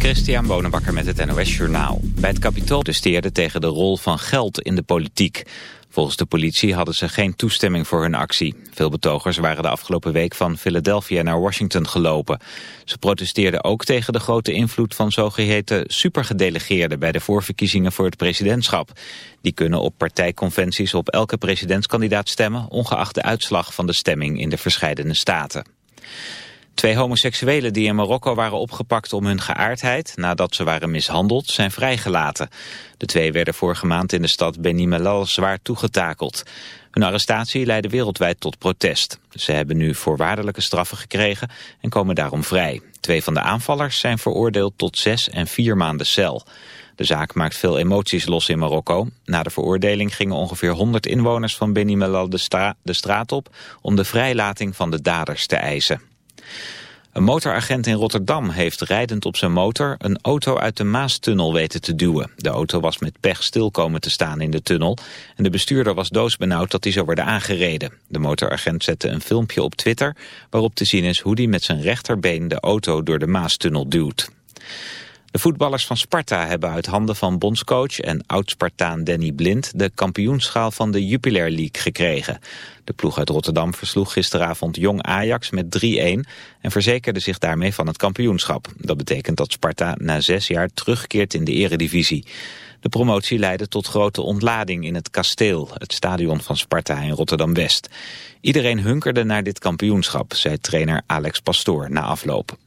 Christian Bonenbakker met het NOS Journaal. Bij het kapitool protesteerden tegen de rol van geld in de politiek. Volgens de politie hadden ze geen toestemming voor hun actie. Veel betogers waren de afgelopen week van Philadelphia naar Washington gelopen. Ze protesteerden ook tegen de grote invloed van zogeheten supergedelegeerden... bij de voorverkiezingen voor het presidentschap. Die kunnen op partijconventies op elke presidentskandidaat stemmen... ongeacht de uitslag van de stemming in de verscheidene staten. Twee homoseksuelen die in Marokko waren opgepakt om hun geaardheid nadat ze waren mishandeld zijn vrijgelaten. De twee werden vorige maand in de stad Beni Mellal zwaar toegetakeld. Hun arrestatie leidde wereldwijd tot protest. Ze hebben nu voorwaardelijke straffen gekregen en komen daarom vrij. Twee van de aanvallers zijn veroordeeld tot zes en vier maanden cel. De zaak maakt veel emoties los in Marokko. Na de veroordeling gingen ongeveer 100 inwoners van Beni Mellal de, de straat op om de vrijlating van de daders te eisen. Een motoragent in Rotterdam heeft rijdend op zijn motor een auto uit de Maastunnel weten te duwen. De auto was met pech stil komen te staan in de tunnel en de bestuurder was doosbenauwd dat hij zou worden aangereden. De motoragent zette een filmpje op Twitter waarop te zien is hoe hij met zijn rechterbeen de auto door de Maastunnel duwt. De voetballers van Sparta hebben uit handen van bondscoach en oud-Spartaan Danny Blind de kampioenschaal van de Jupiler League gekregen. De ploeg uit Rotterdam versloeg gisteravond Jong Ajax met 3-1 en verzekerde zich daarmee van het kampioenschap. Dat betekent dat Sparta na zes jaar terugkeert in de eredivisie. De promotie leidde tot grote ontlading in het Kasteel, het stadion van Sparta in Rotterdam-West. Iedereen hunkerde naar dit kampioenschap, zei trainer Alex Pastoor na afloop.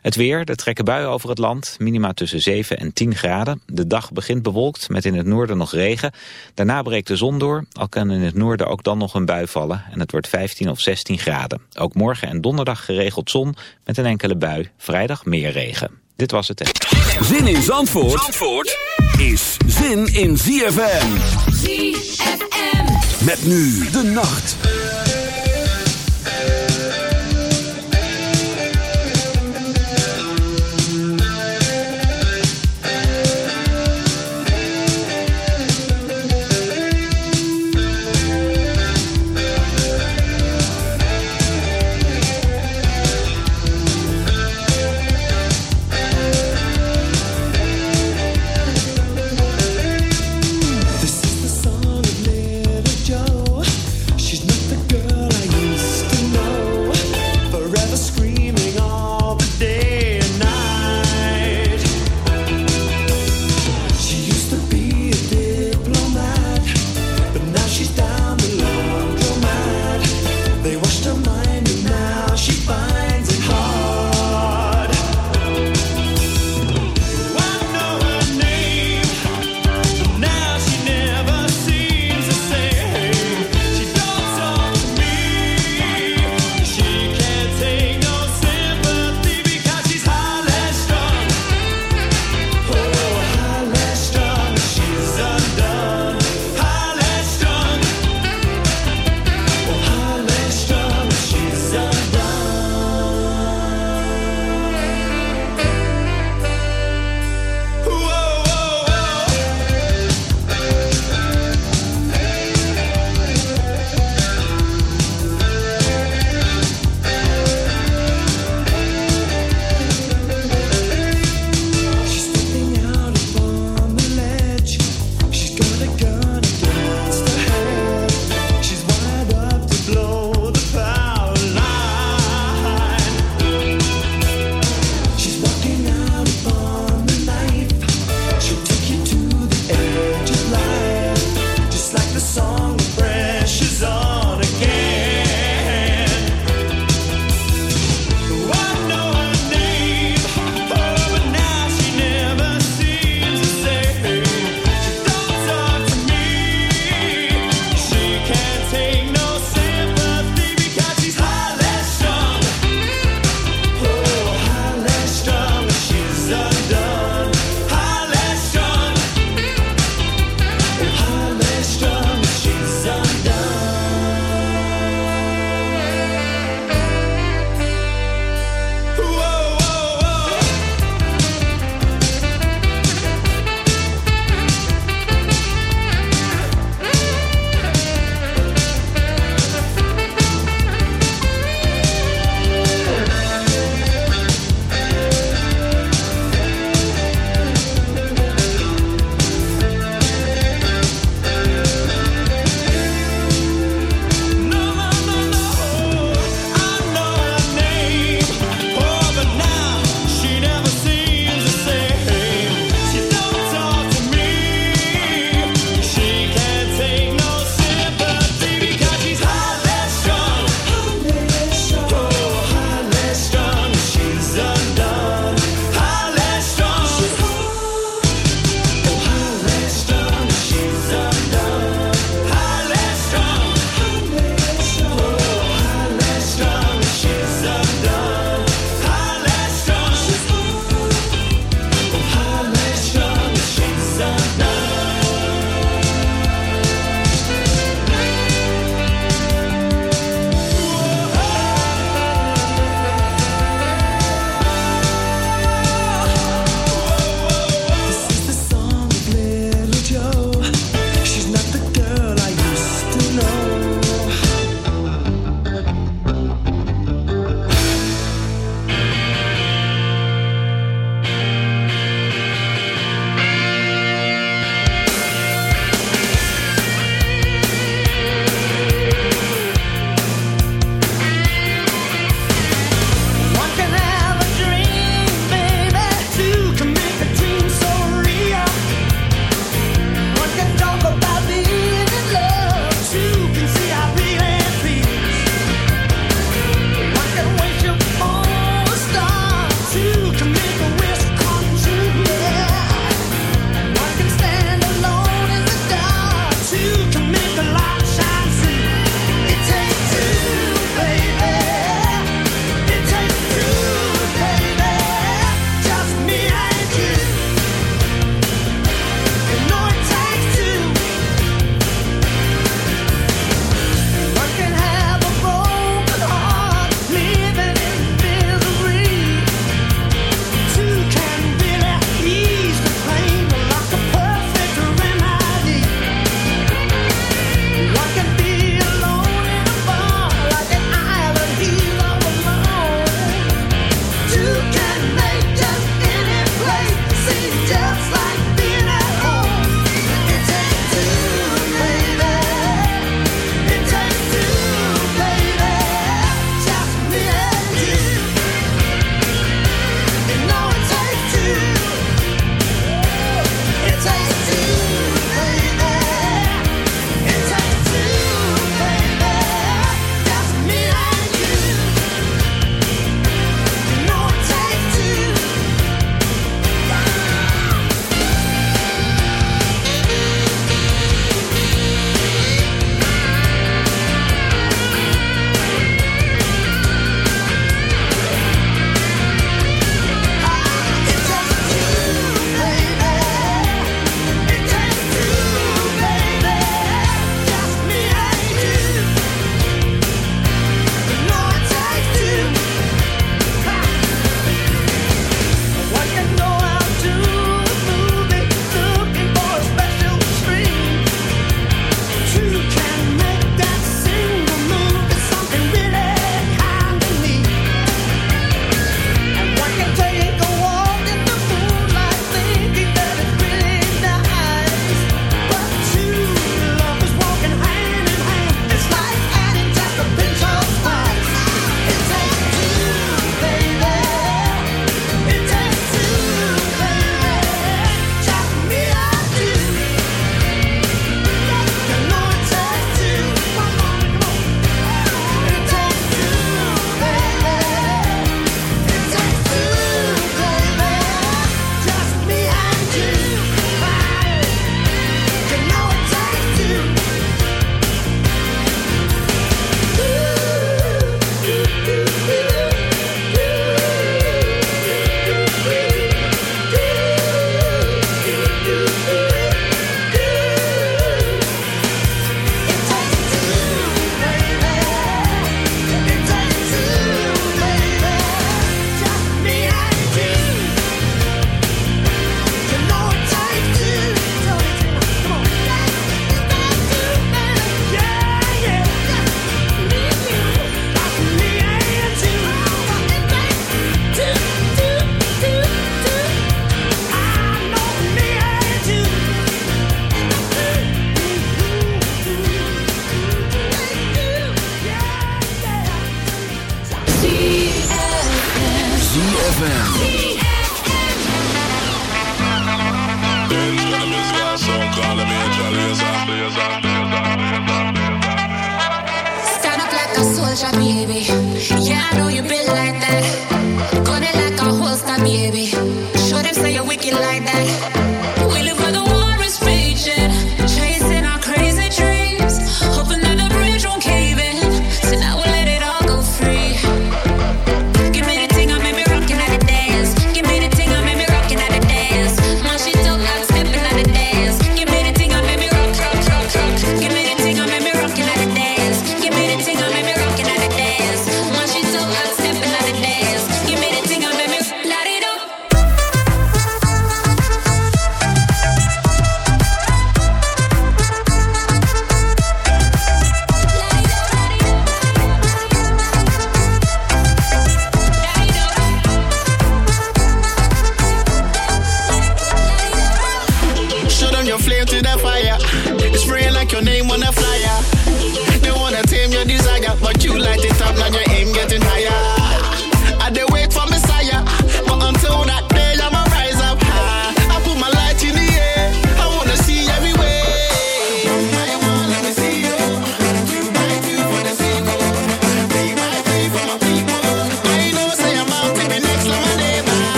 Het weer, er trekken buien over het land, minima tussen 7 en 10 graden. De dag begint bewolkt met in het noorden nog regen. Daarna breekt de zon door, al kan in het noorden ook dan nog een bui vallen. En het wordt 15 of 16 graden. Ook morgen en donderdag geregeld zon met een enkele bui. Vrijdag meer regen. Dit was het. Zin in Zandvoort, Zandvoort is zin in ZFM. ZFM. Met nu de nacht.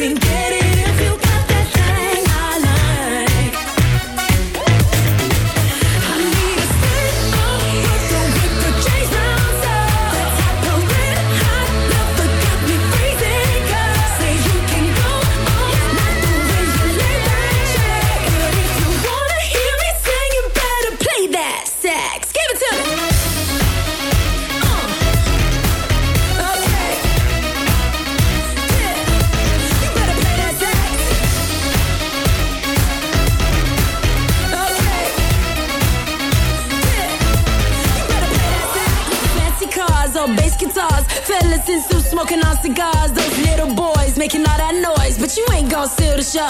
been getting the up.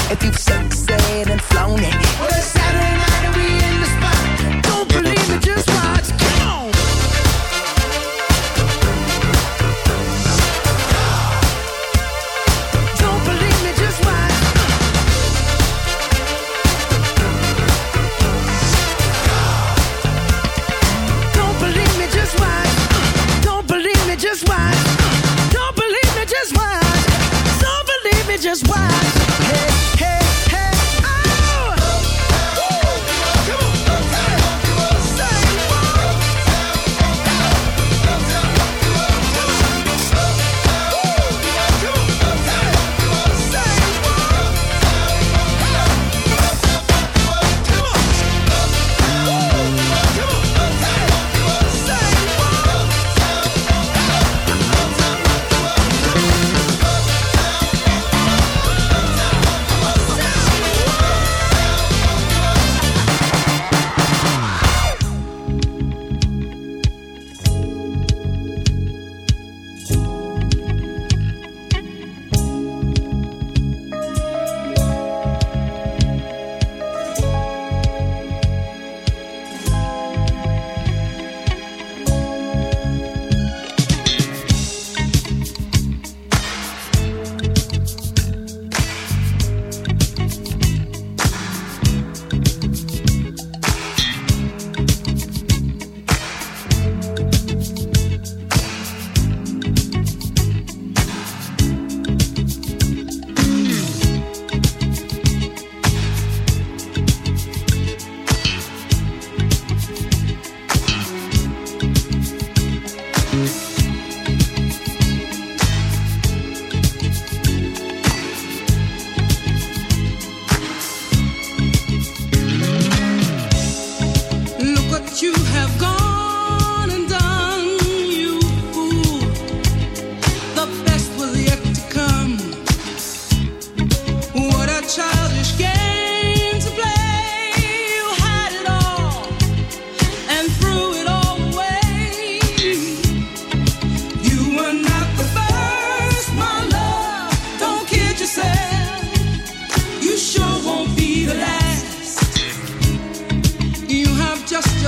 if you've sexed and flown it. Well, it's Saturday night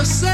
say.